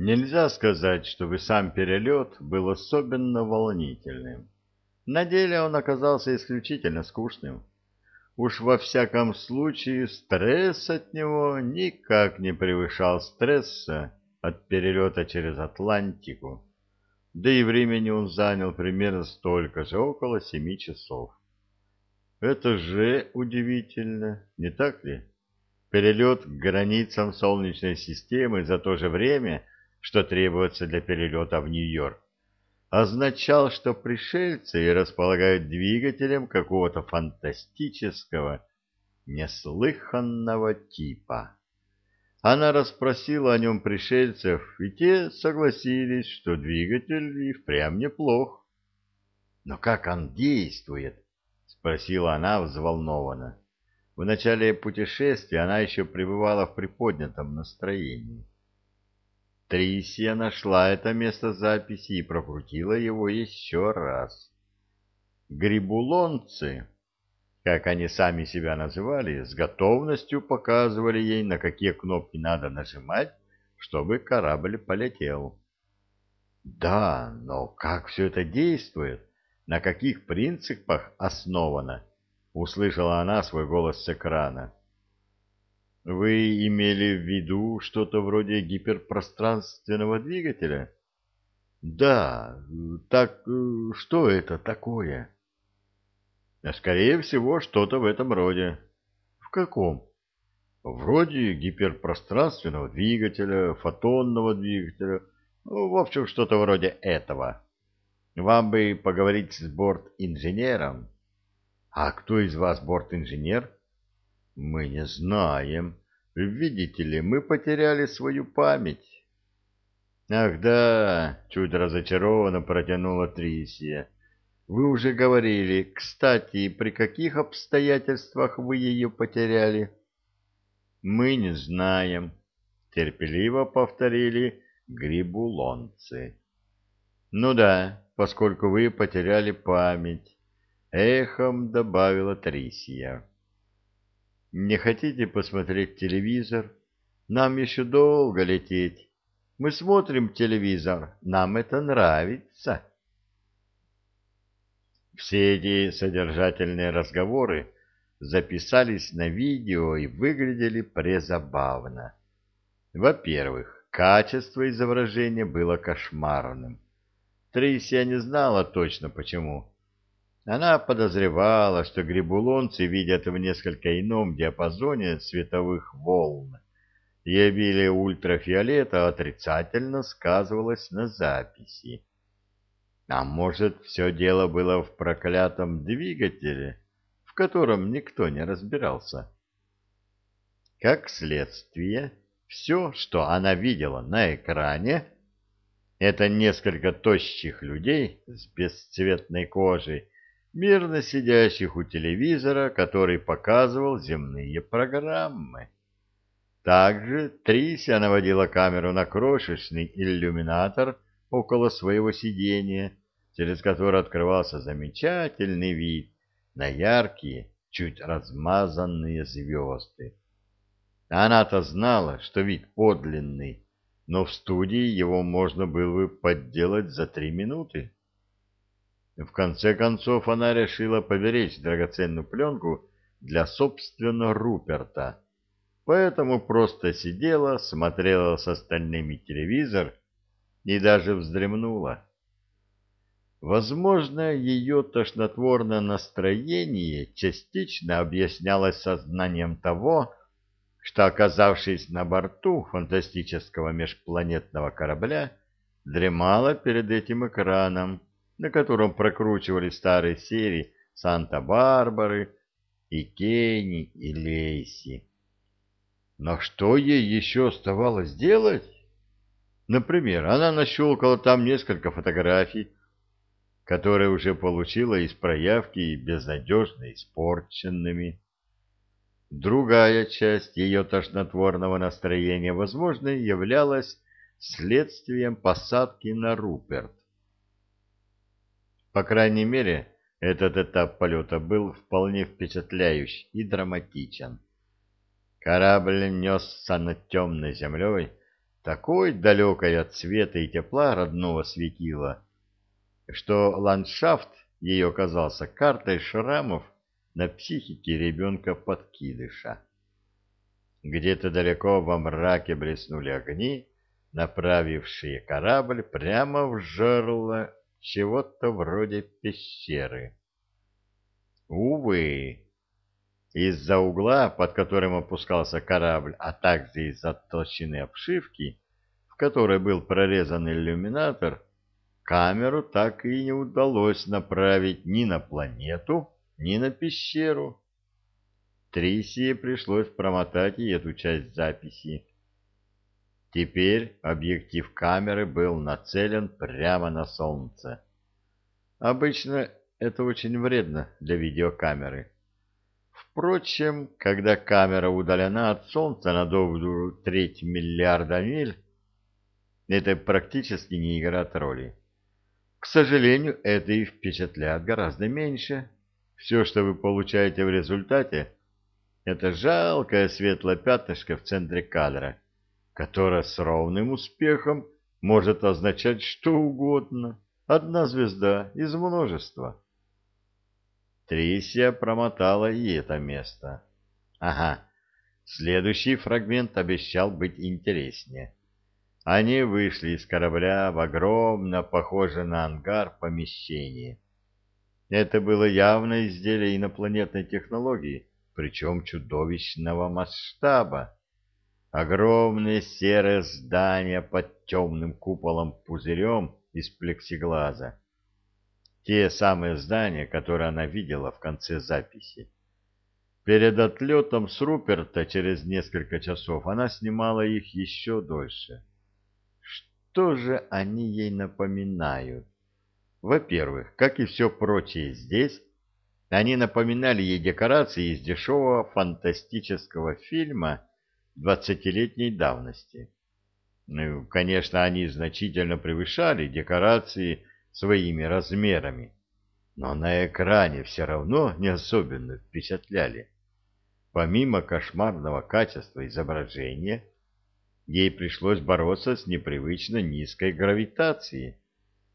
Нельзя сказать, чтобы сам перелет был особенно волнительным. На деле он оказался исключительно скучным. Уж во всяком случае стресс от него никак не превышал стресса от перелета через Атлантику. Да и времени он занял примерно столько же, около семи часов. Это же удивительно, не так ли? Перелет к границам Солнечной системы за то же время, что требуется для перелета в Нью-Йорк, означал, что пришельцы располагают двигателем какого-то фантастического, неслыханного типа. Она расспросила о нем пришельцев, и те согласились, что двигатель и впрямь неплох. «Но как он действует?» — спросила она взволнованно. В начале путешествия она еще пребывала в приподнятом настроении. Трисия нашла это место записи и прокрутила его еще раз. Грибулонцы, как они сами себя называли, с готовностью показывали ей, на какие кнопки надо нажимать, чтобы корабль полетел. Да, но как все это действует? На каких принципах основано? Услышала она свой голос с экрана. Вы имели в виду что-то вроде гиперпространственного двигателя? Да, так что это такое? Скорее всего, что-то в этом роде. В каком? Вроде гиперпространственного двигателя, фотонного двигателя, ну, в общем, что-то вроде этого. Вам бы поговорить с борт-инженером. А кто из вас борт-инженер? Мы не знаем. Видите ли, мы потеряли свою память. Ах да, чуть разочарованно протянула Трисия. Вы уже говорили, кстати, при каких обстоятельствах вы ее потеряли? Мы не знаем, терпеливо повторили грибулонцы. Ну да, поскольку вы потеряли память, эхом добавила Трисия. Не хотите посмотреть телевизор? Нам еще долго лететь. Мы смотрим телевизор, нам это нравится. Все эти содержательные разговоры записались на видео и выглядели презабавно. Во-первых, качество изображения было кошмарным. Трейсия не знала точно почему. Она подозревала, что грибулонцы видят в несколько ином диапазоне световых волн, и обилие ультрафиолета отрицательно сказывалось на записи. А может, все дело было в проклятом двигателе, в котором никто не разбирался? Как следствие, все, что она видела на экране, это несколько тощих людей с бесцветной кожей, мирно сидящих у телевизора, который показывал земные программы. Также Трися наводила камеру на крошечный иллюминатор около своего сидения, через который открывался замечательный вид на яркие, чуть размазанные звезды. Она-то знала, что вид подлинный, но в студии его можно было бы подделать за три минуты. В конце концов она решила поберечь драгоценную пленку для собственного Руперта, поэтому просто сидела, смотрела с остальными телевизор и даже вздремнула. Возможно, ее тошнотворное настроение частично объяснялось сознанием того, что, оказавшись на борту фантастического межпланетного корабля, дремала перед этим экраном, на котором прокручивали старые серии Санта-Барбары и Кенни и Лейси. Но что ей еще оставалось делать? Например, она нащелкала там несколько фотографий, которые уже получила из проявки безнадежно испорченными. Другая часть ее тошнотворного настроения, возможно, являлась следствием посадки на Руперт. По крайней мере, этот этап полета был вполне впечатляющий и драматичен. Корабль несся над темной землей, такой далекой от света и тепла родного светила, что ландшафт ее казался картой шрамов на психике ребенка-подкидыша. Где-то далеко во мраке блеснули огни, направившие корабль прямо в жерло чего-то вроде пещеры. Увы, из-за угла, под которым опускался корабль, а также из-за толщины обшивки, в которой был прорезан иллюминатор, камеру так и не удалось направить ни на планету, ни на пещеру. Трисии пришлось промотать и эту часть записи. Теперь объектив камеры был нацелен прямо на солнце. Обычно это очень вредно для видеокамеры. Впрочем, когда камера удалена от Солнца на добрую треть миллиарда миль, это практически не играет роли. К сожалению, это и впечатляет гораздо меньше. Все, что вы получаете в результате, это жалкое светлое пятнышко в центре кадра, которое с ровным успехом может означать что угодно. Одна звезда из множества. Трисия промотала и это место. Ага, следующий фрагмент обещал быть интереснее. Они вышли из корабля в огромно похоже на ангар помещение. Это было явно изделие инопланетной технологии, причем чудовищного масштаба. Огромное серое здание под темным куполом-пузырем из плексиглаза те самые здания, которые она видела в конце записи. Перед отлетом с Руперта через несколько часов она снимала их еще дольше. Что же они ей напоминают? Во-первых, как и все прочее здесь, они напоминали ей декорации из дешевого фантастического фильма двадцатилетней давности. Ну, конечно, они значительно превышали декорации своими размерами, но на экране все равно не особенно впечатляли. Помимо кошмарного качества изображения, ей пришлось бороться с непривычно низкой гравитацией,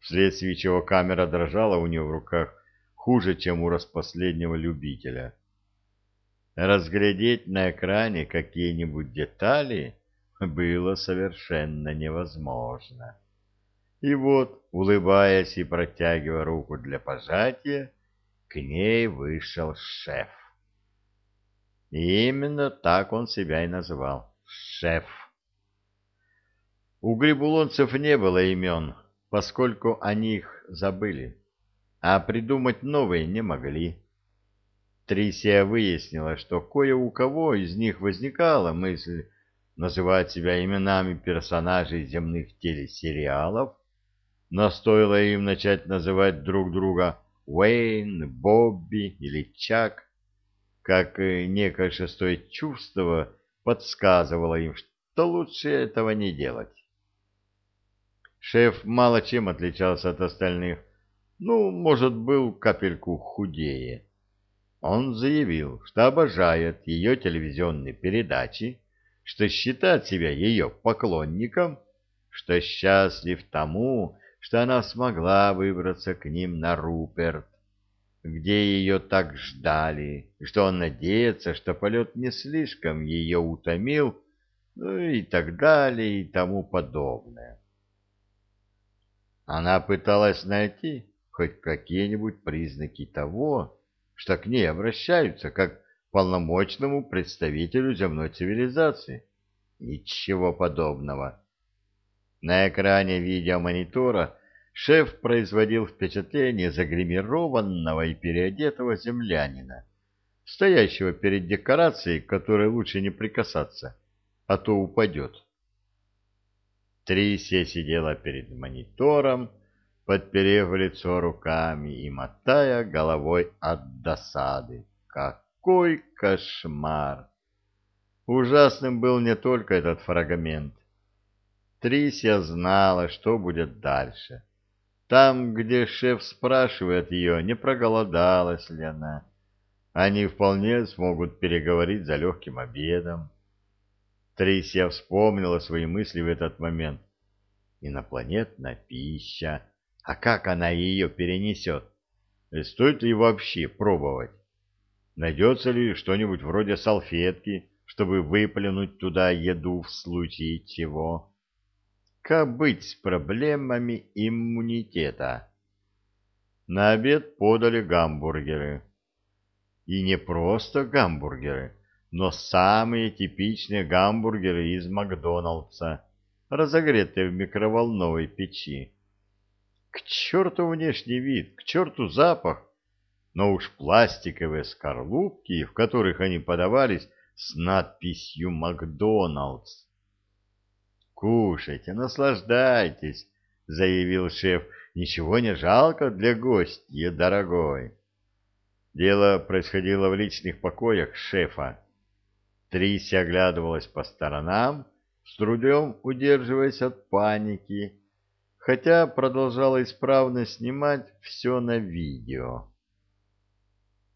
вследствие чего камера дрожала у нее в руках хуже, чем у распоследнего любителя. Разглядеть на экране какие-нибудь детали было совершенно невозможно. И вот, улыбаясь и протягивая руку для пожатия, к ней вышел шеф. И именно так он себя и называл — шеф. У грибулонцев не было имен, поскольку они их забыли, а придумать новые не могли. Трисия выяснила, что кое у кого из них возникала мысль называть себя именами персонажей земных телесериалов, но стоило им начать называть друг друга Уэйн, Бобби или Чак, как некое шестое чувство подсказывало им, что лучше этого не делать. Шеф мало чем отличался от остальных, ну, может, был капельку худее. Он заявил, что обожает ее телевизионные передачи, что считает себя ее поклонником, что счастлив тому, что она смогла выбраться к ним на Руперт, где ее так ждали, что он надеется, что полет не слишком ее утомил, ну и так далее и тому подобное. Она пыталась найти хоть какие-нибудь признаки того, что к ней обращаются как к полномочному представителю земной цивилизации. Ничего подобного. На экране видеомонитора шеф производил впечатление загримированного и переодетого землянина, стоящего перед декорацией, к которой лучше не прикасаться, а то упадет. Трисия сидела перед монитором, подперев лицо руками и мотая головой от досады. Какой кошмар! Ужасным был не только этот фрагмент. Трисия знала, что будет дальше. Там, где шеф спрашивает ее, не проголодалась ли она, они вполне смогут переговорить за легким обедом. Трисия вспомнила свои мысли в этот момент. Инопланетная пища. А как она ее перенесет? Стоит ли вообще пробовать? Найдется ли что-нибудь вроде салфетки, чтобы выплюнуть туда еду в случае чего? Как быть с проблемами иммунитета? На обед подали гамбургеры. И не просто гамбургеры, но самые типичные гамбургеры из Макдоналдса, разогретые в микроволновой печи. К черту внешний вид, к черту запах, но уж пластиковые скорлупки, в которых они подавались с надписью «Макдоналдс». «Кушайте, наслаждайтесь», — заявил шеф, — «ничего не жалко для гостя, дорогой». Дело происходило в личных покоях шефа. Триси оглядывалась по сторонам, с трудом удерживаясь от паники, хотя продолжала исправно снимать все на видео.